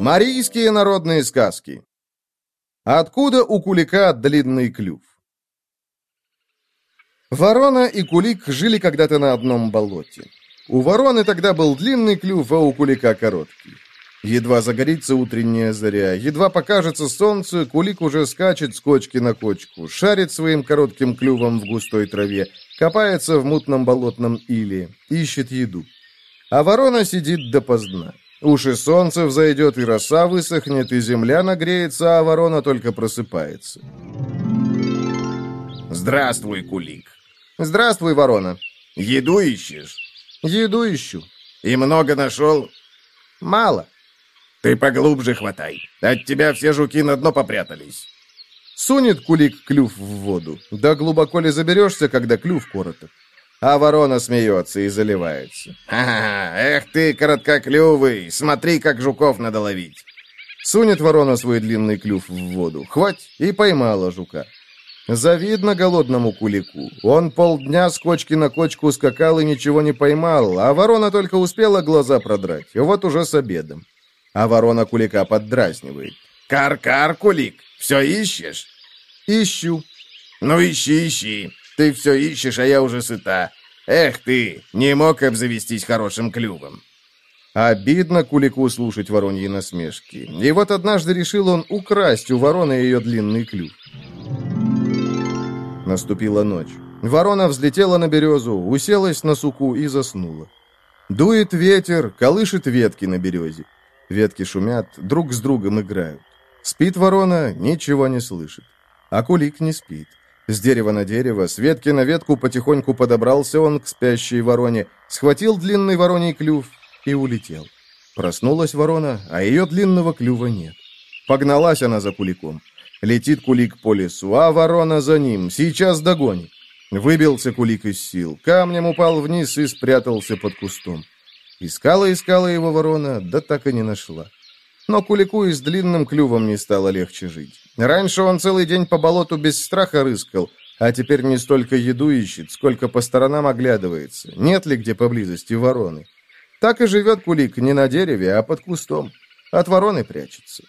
Марийские народные сказки Откуда у кулика длинный клюв? Ворона и кулик жили когда-то на одном болоте. У вороны тогда был длинный клюв, а у кулика короткий. Едва загорится утренняя заря, едва покажется солнце, кулик уже скачет с кочки на кочку, шарит своим коротким клювом в густой траве, копается в мутном болотном иле, ищет еду. А ворона сидит допоздна. Уж и солнце взойдет, и роса высохнет, и земля нагреется, а ворона только просыпается. «Здравствуй, Кулик!» «Здравствуй, ворона!» «Еду ищешь?» «Еду ищу». «И много нашел?» «Мало». «Ты поглубже хватай. От тебя все жуки на дно попрятались». Сунет кулик клюв в воду. Да глубоко ли заберешься, когда клюв короток? А ворона смеется и заливается. «Ха-ха! Эх ты, короткоклювый! Смотри, как жуков надо ловить!» Сунет ворона свой длинный клюв в воду. Хвать! И поймала жука. Завидно голодному кулику. Он полдня с кочки на кочку скакал и ничего не поймал, а ворона только успела глаза продрать. Вот уже с обедом. А ворона кулика поддразнивает. «Кар-кар, кулик! Все ищешь?» «Ищу». «Ну, ищи, ищи. Ты все ищешь, а я уже сыта. Эх ты, не мог обзавестись хорошим клювом». Обидно Кулику слушать вороньи насмешки. И вот однажды решил он украсть у вороны ее длинный клюв. Наступила ночь. Ворона взлетела на березу, уселась на суку и заснула. Дует ветер, колышет ветки на березе. Ветки шумят, друг с другом играют. Спит ворона, ничего не слышит. А кулик не спит. С дерева на дерево, с ветки на ветку потихоньку подобрался он к спящей вороне, схватил длинный вороний клюв и улетел. Проснулась ворона, а ее длинного клюва нет. Погналась она за куликом. Летит кулик по лесу, а ворона за ним, сейчас догонит. Выбился кулик из сил, камнем упал вниз и спрятался под кустом. Искала-искала его ворона, да так и не нашла. Но Кулику и с длинным клювом не стало легче жить. Раньше он целый день по болоту без страха рыскал, а теперь не столько еду ищет, сколько по сторонам оглядывается, нет ли где поблизости вороны. Так и живет Кулик не на дереве, а под кустом. От вороны прячется.